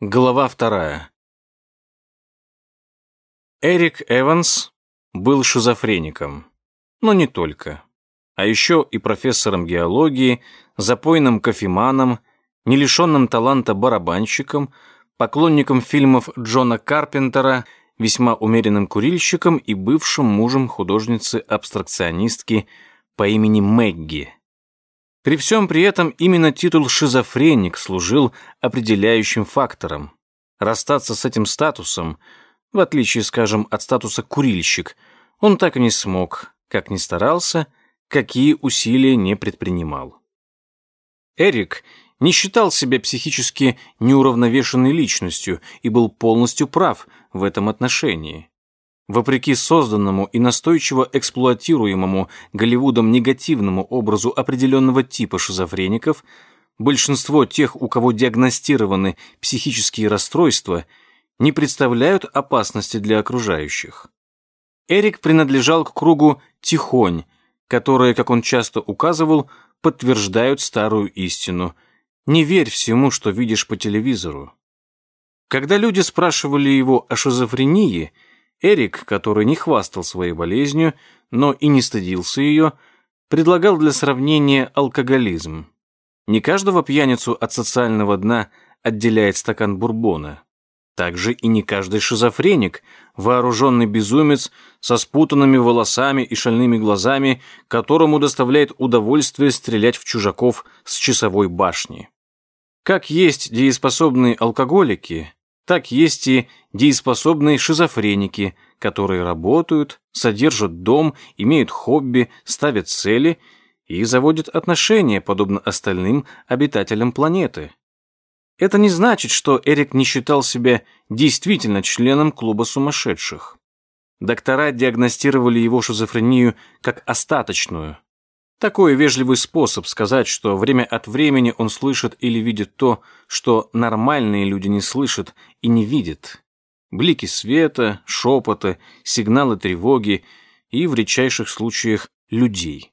Глава вторая. Эрик Эванс был шизофреником. Но не только. А еще и профессором геологии, запойным кофеманом, не лишенным таланта барабанщиком, поклонником фильмов Джона Карпентера, весьма умеренным курильщиком и бывшим мужем художницы-абстракционистки по имени Мэгги. При всем при этом именно титул «шизофреник» служил определяющим фактором. Расстаться с этим статусом, в отличие, скажем, от статуса «курильщик», он так и не смог, как ни старался, какие усилия не предпринимал. Эрик не считал себя психически неуравновешенной личностью и был полностью прав в этом отношении. Вопреки созданному и настойчиво эксплуатируемому Голливудом негативному образу определенного типа шизофреников, большинство тех, у кого диагностированы психические расстройства, не представляют опасности для окружающих. Эрик принадлежал к кругу «тихонь», которые, как он часто указывал, подтверждают старую истину. Не верь всему, что видишь по телевизору. Когда люди спрашивали его о шизофрении – Эрик, который не хвастал своей болезнью, но и не стыдился ее, предлагал для сравнения алкоголизм. Не каждого пьяницу от социального дна отделяет стакан бурбона. Также и не каждый шизофреник, вооруженный безумец со спутанными волосами и шальными глазами, которому доставляет удовольствие стрелять в чужаков с часовой башни. Как есть дееспособные алкоголики, так есть и дееспособные шизофреники, которые работают, содержат дом, имеют хобби, ставят цели и заводят отношения, подобно остальным обитателям планеты. Это не значит, что Эрик не считал себя действительно членом клуба сумасшедших. Доктора диагностировали его шизофрению как остаточную, такой вежливый способ сказать, что время от времени он слышит или видит то, что нормальные люди не слышат и не видят. Блики света, шепоты, сигналы тревоги и, в редчайших случаях, людей.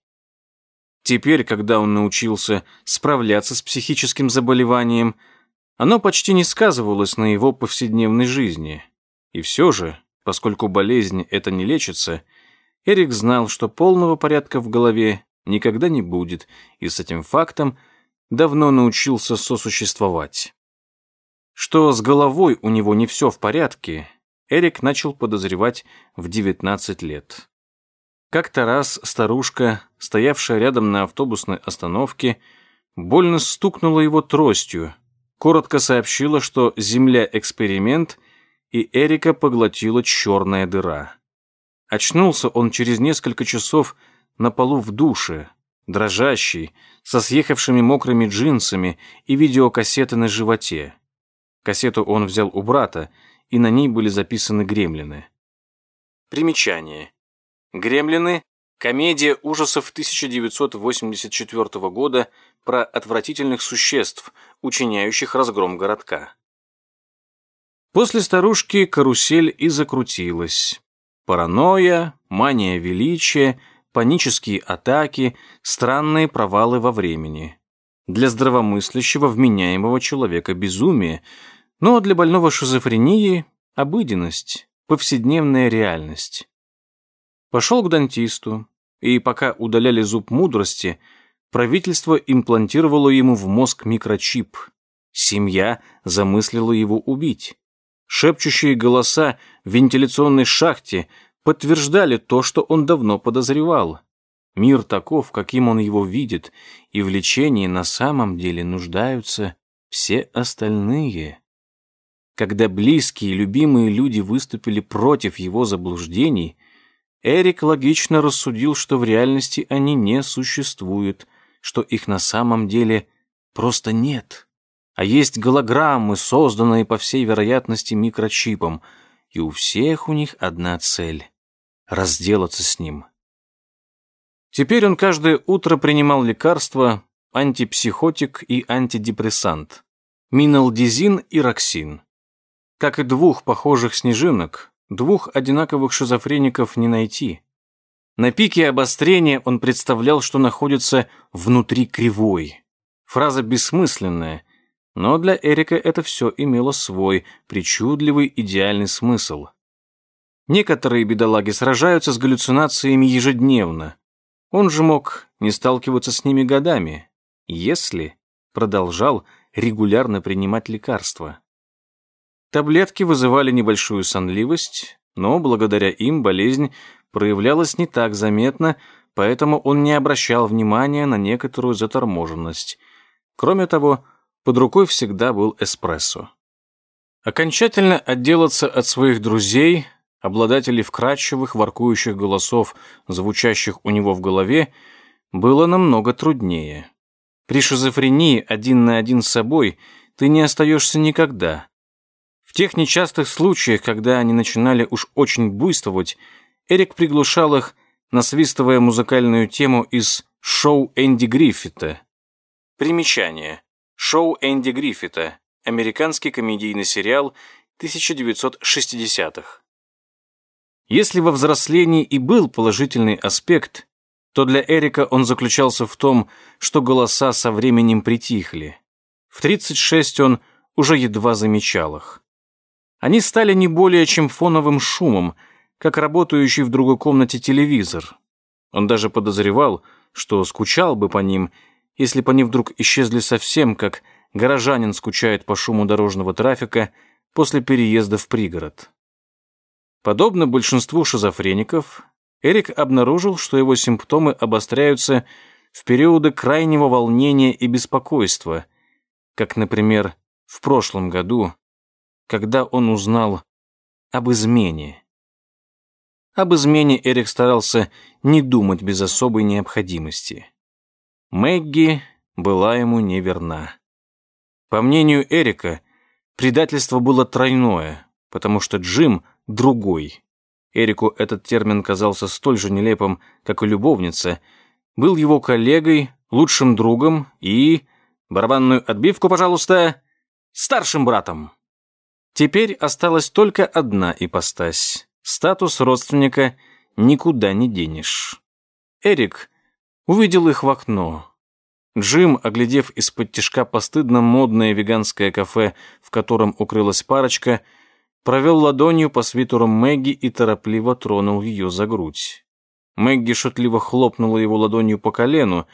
Теперь, когда он научился справляться с психическим заболеванием, оно почти не сказывалось на его повседневной жизни. И все же, поскольку болезнь это не лечится, Эрик знал, что полного порядка в голове никогда не будет, и с этим фактом давно научился сосуществовать. Что с головой у него не все в порядке, Эрик начал подозревать в 19 лет. Как-то раз старушка, стоявшая рядом на автобусной остановке, больно стукнула его тростью, коротко сообщила, что Земля — эксперимент, и Эрика поглотила черная дыра. Очнулся он через несколько часов на полу в душе, дрожащий, со съехавшими мокрыми джинсами и видеокассеты на животе. Кассету он взял у брата, и на ней были записаны гремлины. Примечание. Гремлины – комедия ужасов 1984 года про отвратительных существ, учиняющих разгром городка. После старушки карусель и закрутилась. Паранойя, мания величия – панические атаки, странные провалы во времени. Для здравомыслящего, вменяемого человека безумие, но для больного шизофрении – обыденность, повседневная реальность. Пошел к дантисту, и пока удаляли зуб мудрости, правительство имплантировало ему в мозг микрочип. Семья замыслила его убить. Шепчущие голоса в вентиляционной шахте – подтверждали то, что он давно подозревал. Мир таков, каким он его видит, и в лечении на самом деле нуждаются все остальные. Когда близкие и любимые люди выступили против его заблуждений, Эрик логично рассудил, что в реальности они не существуют, что их на самом деле просто нет. А есть голограммы, созданные по всей вероятности микрочипом, и у всех у них одна цель разделаться с ним. Теперь он каждое утро принимал лекарства, антипсихотик и антидепрессант, миналдизин и роксин. Как и двух похожих снежинок, двух одинаковых шизофреников не найти. На пике обострения он представлял, что находится внутри кривой. Фраза бессмысленная, Но для Эрика это все имело свой причудливый идеальный смысл. Некоторые бедолаги сражаются с галлюцинациями ежедневно. Он же мог не сталкиваться с ними годами, если продолжал регулярно принимать лекарства. Таблетки вызывали небольшую сонливость, но благодаря им болезнь проявлялась не так заметно, поэтому он не обращал внимания на некоторую заторможенность. Кроме того, под рукой всегда был эспрессо. Окончательно отделаться от своих друзей, обладателей вкрадчивых, воркующих голосов, звучащих у него в голове, было намного труднее. При шизофрении один на один с собой ты не остаешься никогда. В тех нечастых случаях, когда они начинали уж очень буйствовать, Эрик приглушал их, насвистывая музыкальную тему из шоу Энди Гриффита. Примечание. Шоу Энди Гриффита. Американский комедийный сериал 1960-х. Если во взрослении и был положительный аспект, то для Эрика он заключался в том, что голоса со временем притихли. В 36 он уже едва замечал их. Они стали не более чем фоновым шумом, как работающий в другой комнате телевизор. Он даже подозревал, что скучал бы по ним, если бы они вдруг исчезли совсем, как горожанин скучает по шуму дорожного трафика после переезда в пригород. Подобно большинству шизофреников, Эрик обнаружил, что его симптомы обостряются в периоды крайнего волнения и беспокойства, как, например, в прошлом году, когда он узнал об измене. Об измене Эрик старался не думать без особой необходимости. Мэгги была ему неверна. По мнению Эрика, предательство было тройное, потому что Джим другой. Эрику этот термин казался столь же нелепым, как и любовница, был его коллегой, лучшим другом и... Барабанную отбивку, пожалуйста, старшим братом. Теперь осталась только одна ипостась. Статус родственника никуда не денешь. Эрик увидел их в окно. Джим, оглядев из-под тишка постыдно модное веганское кафе, в котором укрылась парочка, провел ладонью по свитеру Мэгги и торопливо тронул ее за грудь. Мэгги шутливо хлопнула его ладонью по колену,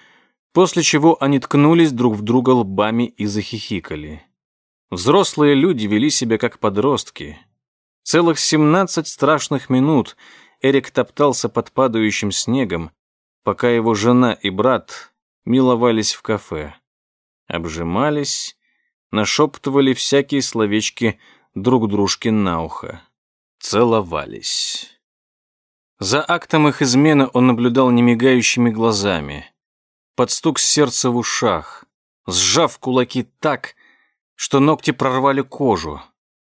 после чего они ткнулись друг в друга лбами и захихикали. Взрослые люди вели себя как подростки. Целых семнадцать страшных минут Эрик топтался под падающим снегом, пока его жена и брат миловались в кафе. Обжимались, нашептывали всякие словечки друг дружке на ухо. Целовались. За актом их измены он наблюдал немигающими глазами. Под стук сердца в ушах, сжав кулаки так, что ногти прорвали кожу,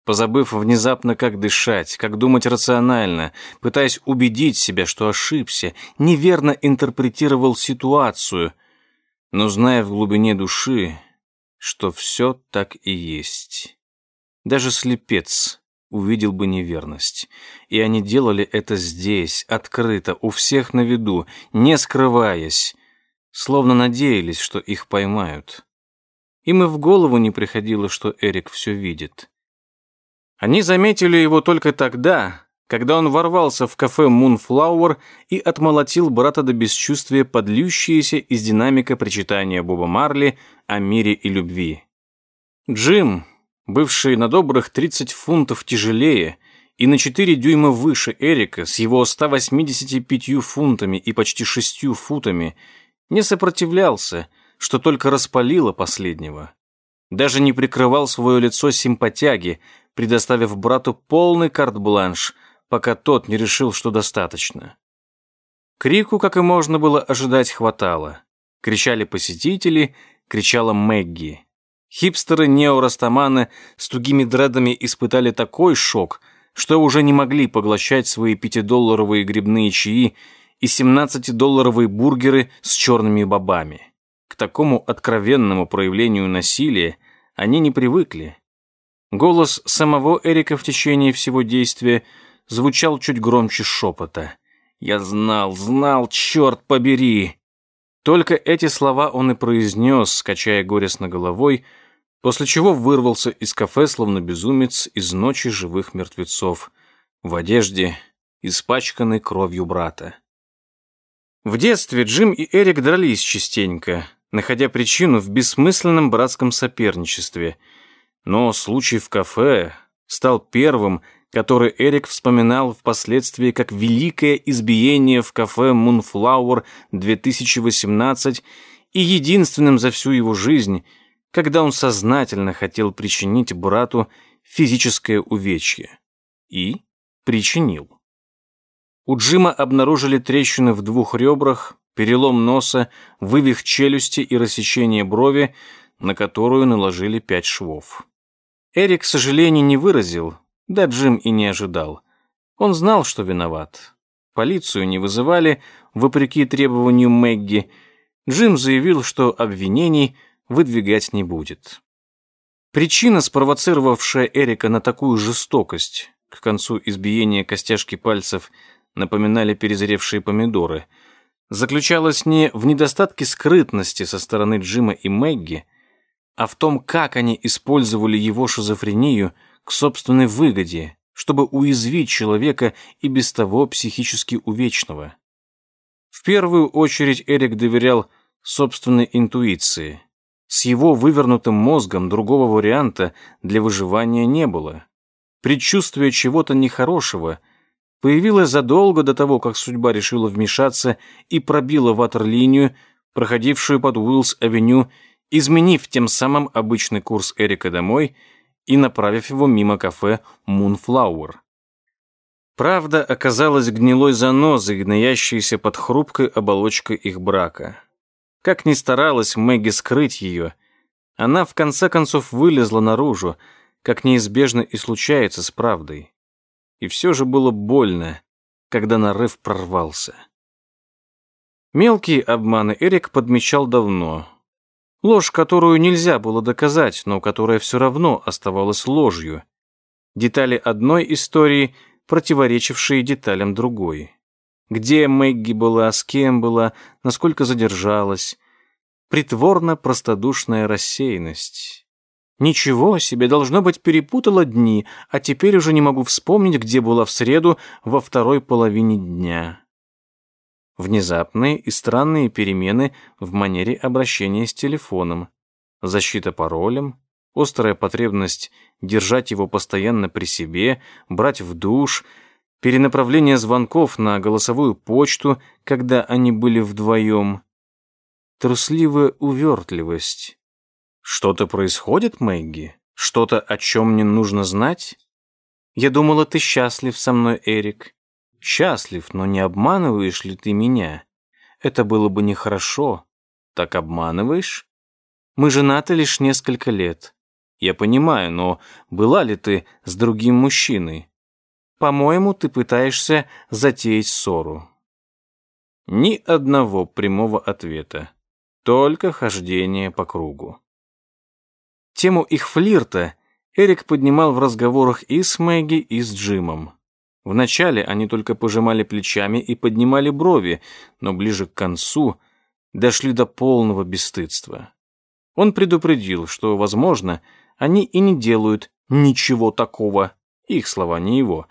позабыв внезапно, как дышать, как думать рационально, пытаясь убедить себя, что ошибся, неверно интерпретировал ситуацию, но зная в глубине души, что все так и есть. Даже слепец увидел бы неверность. И они делали это здесь, открыто, у всех на виду, не скрываясь, словно надеялись, что их поймают. Им и в голову не приходило, что Эрик все видит. Они заметили его только тогда, когда он ворвался в кафе Moonflower и отмолотил брата до бесчувствия подлющиеся из динамика причитания Боба Марли о мире и любви. Джим, бывший на добрых 30 фунтов тяжелее и на 4 дюйма выше Эрика с его 185 фунтами и почти 6 футами, не сопротивлялся, что только распалило последнего. Даже не прикрывал свое лицо симпатяги, предоставив брату полный карт-бланш, пока тот не решил, что достаточно. Крику, как и можно было ожидать, хватало. Кричали посетители, кричала Мэгги. Хипстеры-неорастаманы с тугими дредами испытали такой шок, что уже не могли поглощать свои пятидолларовые грибные чаи и 17-долларовые бургеры с черными бобами. К такому откровенному проявлению насилия они не привыкли. Голос самого Эрика в течение всего действия звучал чуть громче шепота. «Я знал, знал, черт побери!» Только эти слова он и произнес, качая горестно головой, после чего вырвался из кафе, словно безумец, из ночи живых мертвецов, в одежде, испачканной кровью брата. В детстве Джим и Эрик дрались частенько, находя причину в бессмысленном братском соперничестве. Но случай в кафе стал первым, который Эрик вспоминал впоследствии как великое избиение в кафе Moonflower 2018 и единственным за всю его жизнь, когда он сознательно хотел причинить брату физическое увечье. И причинил. У Джима обнаружили трещины в двух ребрах, перелом носа, вывих челюсти и рассечение брови, на которую наложили пять швов. Эрик, к сожалению, не выразил, да Джим и не ожидал. Он знал, что виноват. Полицию не вызывали, вопреки требованию Мэгги. Джим заявил, что обвинений выдвигать не будет. Причина, спровоцировавшая Эрика на такую жестокость, к концу избиения костяшки пальцев напоминали перезревшие помидоры, заключалась не в недостатке скрытности со стороны Джима и Мэгги, а в том, как они использовали его шизофрению – к собственной выгоде, чтобы уязвить человека и без того психически увечного. В первую очередь Эрик доверял собственной интуиции. С его вывернутым мозгом другого варианта для выживания не было. Предчувствие чего-то нехорошего появилось задолго до того, как судьба решила вмешаться и пробила ватерлинию, проходившую под Уиллс-авеню, изменив тем самым обычный курс Эрика домой – и направив его мимо кафе Moonflower. Правда оказалась гнилой занозой, гноящейся под хрупкой оболочкой их брака. Как ни старалась Мэгги скрыть ее, она в конце концов вылезла наружу, как неизбежно и случается с правдой. И все же было больно, когда нарыв прорвался. Мелкие обманы Эрик подмечал давно, Ложь, которую нельзя было доказать, но которая все равно оставалась ложью. Детали одной истории, противоречившие деталям другой. Где Мэгги была, с кем была, насколько задержалась. Притворно-простодушная рассеянность. Ничего себе, должно быть, перепутала дни, а теперь уже не могу вспомнить, где была в среду во второй половине дня внезапные и странные перемены в манере обращения с телефоном, защита паролем, острая потребность держать его постоянно при себе, брать в душ, перенаправление звонков на голосовую почту, когда они были вдвоем, трусливая увертливость. Что-то происходит, Мэгги? Что-то, о чем мне нужно знать? Я думала, ты счастлив со мной, Эрик. Счастлив, но не обманываешь ли ты меня? Это было бы нехорошо. Так обманываешь? Мы женаты лишь несколько лет. Я понимаю, но была ли ты с другим мужчиной? По-моему, ты пытаешься затеять ссору. Ни одного прямого ответа. Только хождение по кругу. Тему их флирта Эрик поднимал в разговорах и с Мэгги, и с Джимом. Вначале они только пожимали плечами и поднимали брови, но ближе к концу дошли до полного бесстыдства. Он предупредил, что, возможно, они и не делают ничего такого, их слова не его,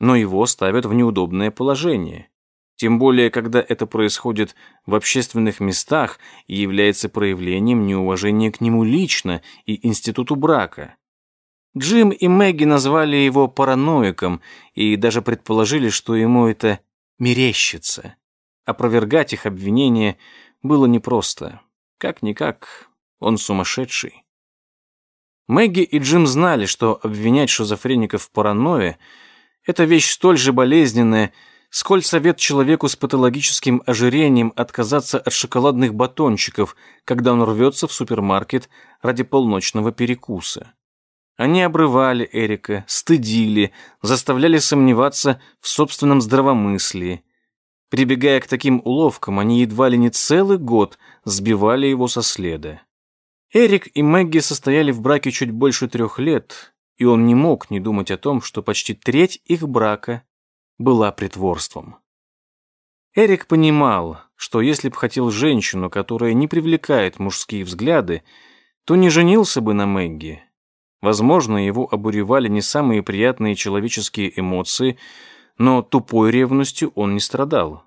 но его ставят в неудобное положение. Тем более, когда это происходит в общественных местах и является проявлением неуважения к нему лично и институту брака. Джим и Мэгги назвали его параноиком и даже предположили, что ему это мерещится. Опровергать их обвинения было непросто. Как-никак, он сумасшедший. Мэгги и Джим знали, что обвинять шизофреников в паранойе – это вещь столь же болезненная, сколь совет человеку с патологическим ожирением отказаться от шоколадных батончиков, когда он рвется в супермаркет ради полночного перекуса. Они обрывали Эрика, стыдили, заставляли сомневаться в собственном здравомыслии. Прибегая к таким уловкам, они едва ли не целый год сбивали его со следа. Эрик и Мэгги состояли в браке чуть больше трех лет, и он не мог не думать о том, что почти треть их брака была притворством. Эрик понимал, что если б хотел женщину, которая не привлекает мужские взгляды, то не женился бы на Мэгги. Возможно, его обуревали не самые приятные человеческие эмоции, но тупой ревностью он не страдал.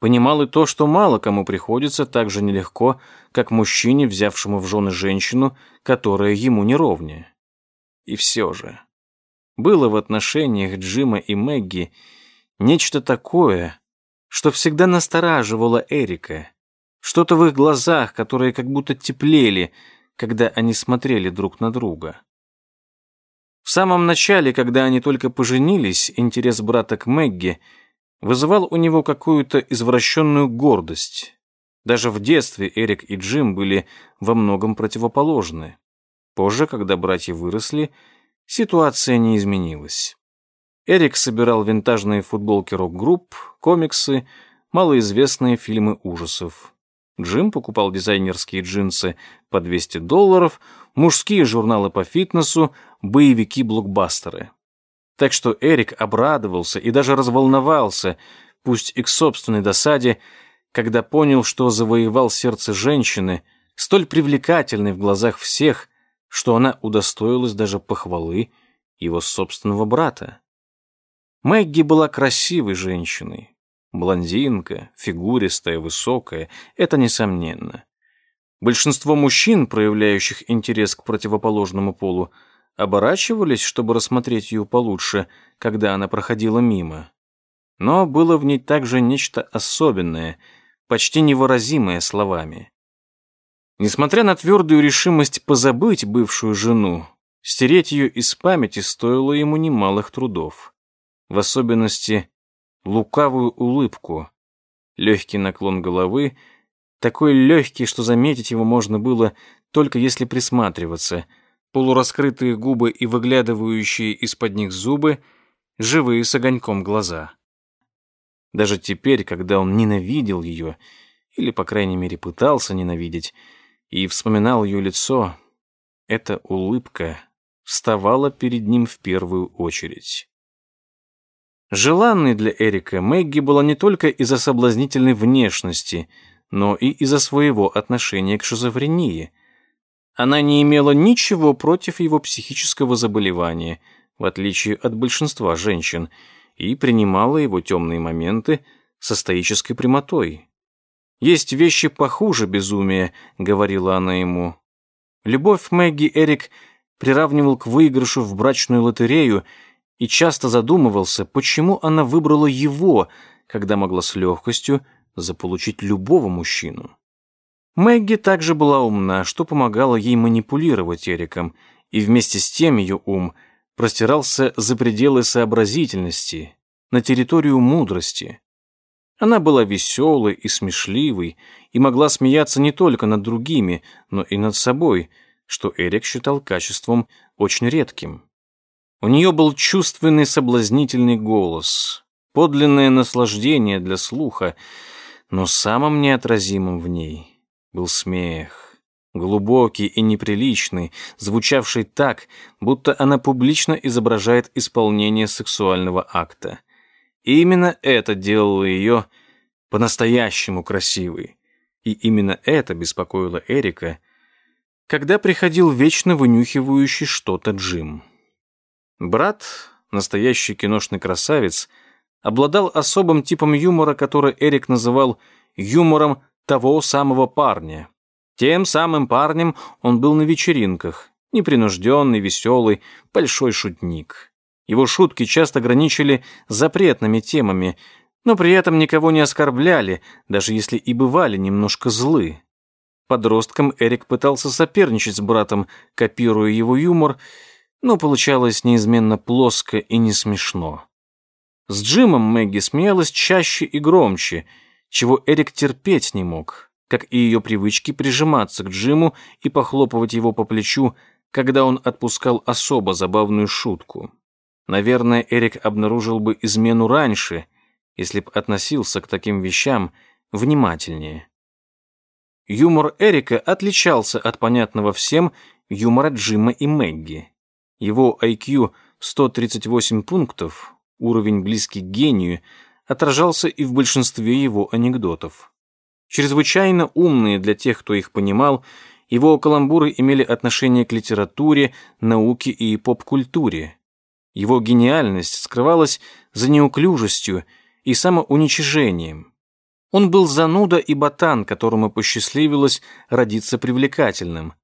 Понимал и то, что мало кому приходится так же нелегко, как мужчине, взявшему в жены женщину, которая ему не ровнее. И все же. Было в отношениях Джима и Мэгги нечто такое, что всегда настораживало Эрика. Что-то в их глазах, которые как будто теплели, когда они смотрели друг на друга. В самом начале, когда они только поженились, интерес брата к Мэгги вызывал у него какую-то извращенную гордость. Даже в детстве Эрик и Джим были во многом противоположны. Позже, когда братья выросли, ситуация не изменилась. Эрик собирал винтажные футболки рок-групп, комиксы, малоизвестные фильмы ужасов. Джим покупал дизайнерские джинсы по 200 долларов, мужские журналы по фитнесу, боевики-блокбастеры. Так что Эрик обрадовался и даже разволновался, пусть и к собственной досаде, когда понял, что завоевал сердце женщины, столь привлекательной в глазах всех, что она удостоилась даже похвалы его собственного брата. Мэгги была красивой женщиной, Блондинка, фигуристая, высокая — это несомненно. Большинство мужчин, проявляющих интерес к противоположному полу, оборачивались, чтобы рассмотреть ее получше, когда она проходила мимо. Но было в ней также нечто особенное, почти невыразимое словами. Несмотря на твердую решимость позабыть бывшую жену, стереть ее из памяти стоило ему немалых трудов. В особенности лукавую улыбку, легкий наклон головы, такой легкий, что заметить его можно было только если присматриваться, полураскрытые губы и выглядывающие из-под них зубы, живые с огоньком глаза. Даже теперь, когда он ненавидел ее, или, по крайней мере, пытался ненавидеть, и вспоминал ее лицо, эта улыбка вставала перед ним в первую очередь. Желанной для Эрика Мэгги была не только из-за соблазнительной внешности, но и из-за своего отношения к шизофрении. Она не имела ничего против его психического заболевания, в отличие от большинства женщин, и принимала его темные моменты со стоической прямотой. «Есть вещи похуже безумия», — говорила она ему. Любовь Мэгги Эрик приравнивал к выигрышу в брачную лотерею — и часто задумывался, почему она выбрала его, когда могла с легкостью заполучить любого мужчину. Мэгги также была умна, что помогало ей манипулировать Эриком, и вместе с тем ее ум простирался за пределы сообразительности, на территорию мудрости. Она была веселой и смешливой и могла смеяться не только над другими, но и над собой, что Эрик считал качеством очень редким. У нее был чувственный соблазнительный голос, подлинное наслаждение для слуха, но самым неотразимым в ней был смех, глубокий и неприличный, звучавший так, будто она публично изображает исполнение сексуального акта. И именно это делало ее по-настоящему красивой. И именно это беспокоило Эрика, когда приходил вечно вынюхивающий что-то Джим. Брат, настоящий киношный красавец, обладал особым типом юмора, который Эрик называл юмором того самого парня. Тем самым парнем он был на вечеринках, непринужденный, веселый, большой шутник. Его шутки часто граничили запретными темами, но при этом никого не оскорбляли, даже если и бывали немножко злы. Подростком Эрик пытался соперничать с братом, копируя его юмор, но получалось неизменно плоско и не смешно. С Джимом Мэгги смеялась чаще и громче, чего Эрик терпеть не мог, как и ее привычки прижиматься к Джиму и похлопывать его по плечу, когда он отпускал особо забавную шутку. Наверное, Эрик обнаружил бы измену раньше, если б относился к таким вещам внимательнее. Юмор Эрика отличался от понятного всем юмора Джима и Мэгги. Его IQ 138 пунктов, уровень близкий к гению, отражался и в большинстве его анекдотов. Чрезвычайно умные для тех, кто их понимал, Его каламбуры имели отношение к литературе, науке и поп-культуре. Его гениальность скрывалась за неуклюжестью и самоуничижением. Он был зануда и ботан, которому посчастливилось родиться привлекательным.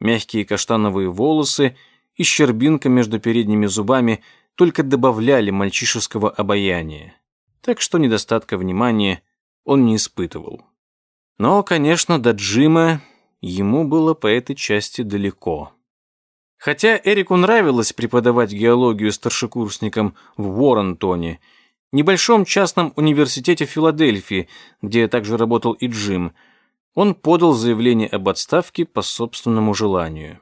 Мягкие каштановые волосы и щербинка между передними зубами только добавляли мальчишеского обаяния. Так что недостатка внимания он не испытывал. Но, конечно, до Джима ему было по этой части далеко. Хотя Эрику нравилось преподавать геологию старшекурсникам в Уоррентоне, небольшом частном университете Филадельфии, где также работал и Джим, он подал заявление об отставке по собственному желанию.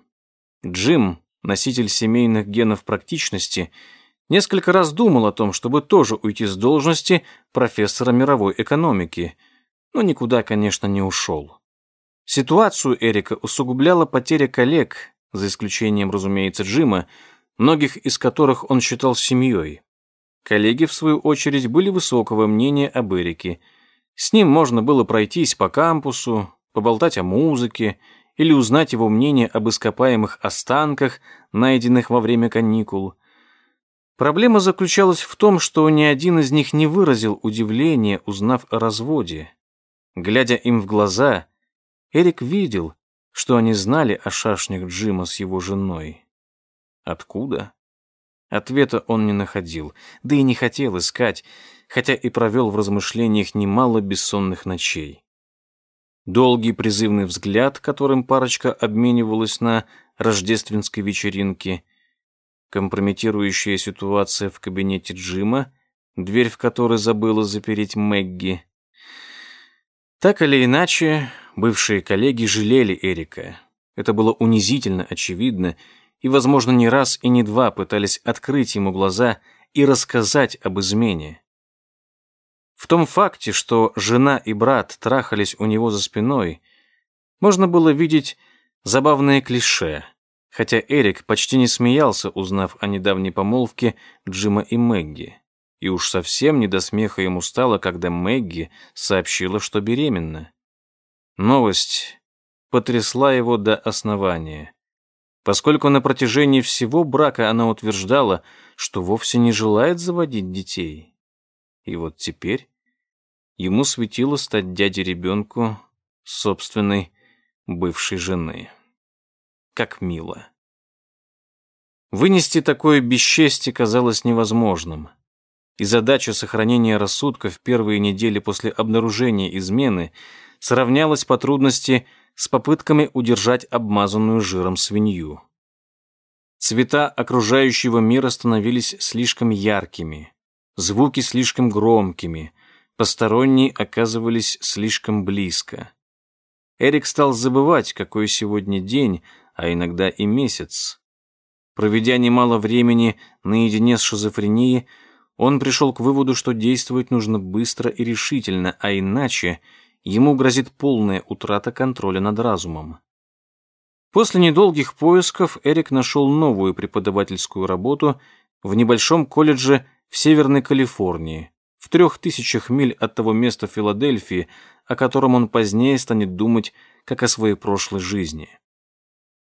Джим, носитель семейных генов практичности, несколько раз думал о том, чтобы тоже уйти с должности профессора мировой экономики, но никуда, конечно, не ушел. Ситуацию Эрика усугубляла потеря коллег, за исключением, разумеется, Джима, многих из которых он считал семьей. Коллеги, в свою очередь, были высокого мнения об Эрике. С ним можно было пройтись по кампусу, поболтать о музыке или узнать его мнение об ископаемых останках, найденных во время каникул. Проблема заключалась в том, что ни один из них не выразил удивления, узнав о разводе. Глядя им в глаза, Эрик видел, что они знали о шашнях Джима с его женой. Откуда? Ответа он не находил, да и не хотел искать, хотя и провел в размышлениях немало бессонных ночей. Долгий призывный взгляд, которым парочка обменивалась на рождественской вечеринке, компрометирующая ситуация в кабинете Джима, дверь в которой забыла запереть Мэгги. Так или иначе, Бывшие коллеги жалели Эрика. Это было унизительно очевидно, и, возможно, не раз и не два пытались открыть ему глаза и рассказать об измене. В том факте, что жена и брат трахались у него за спиной, можно было видеть забавное клише, хотя Эрик почти не смеялся, узнав о недавней помолвке Джима и Мэгги. И уж совсем не до смеха ему стало, когда Мэгги сообщила, что беременна. Новость потрясла его до основания, поскольку на протяжении всего брака она утверждала, что вовсе не желает заводить детей. И вот теперь ему светило стать дядей ребенку собственной бывшей жены. Как мило. Вынести такое бесчестье казалось невозможным. И задача сохранения рассудка в первые недели после обнаружения измены – сравнялась по трудности с попытками удержать обмазанную жиром свинью. Цвета окружающего мира становились слишком яркими, звуки слишком громкими, посторонние оказывались слишком близко. Эрик стал забывать, какой сегодня день, а иногда и месяц. Проведя немало времени наедине с шизофренией, он пришел к выводу, что действовать нужно быстро и решительно, а иначе ему грозит полная утрата контроля над разумом. После недолгих поисков Эрик нашел новую преподавательскую работу в небольшом колледже в Северной Калифорнии, в трех тысячах миль от того места Филадельфии, о котором он позднее станет думать как о своей прошлой жизни.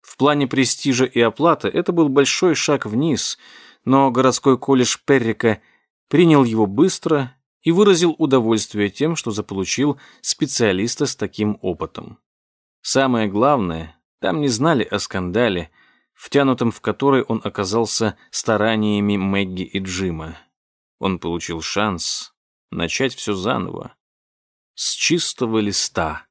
В плане престижа и оплаты это был большой шаг вниз, но городской колледж Перрика принял его быстро и выразил удовольствие тем, что заполучил специалиста с таким опытом. Самое главное, там не знали о скандале, втянутом в который он оказался стараниями Мэгги и Джима. Он получил шанс начать все заново, с чистого листа.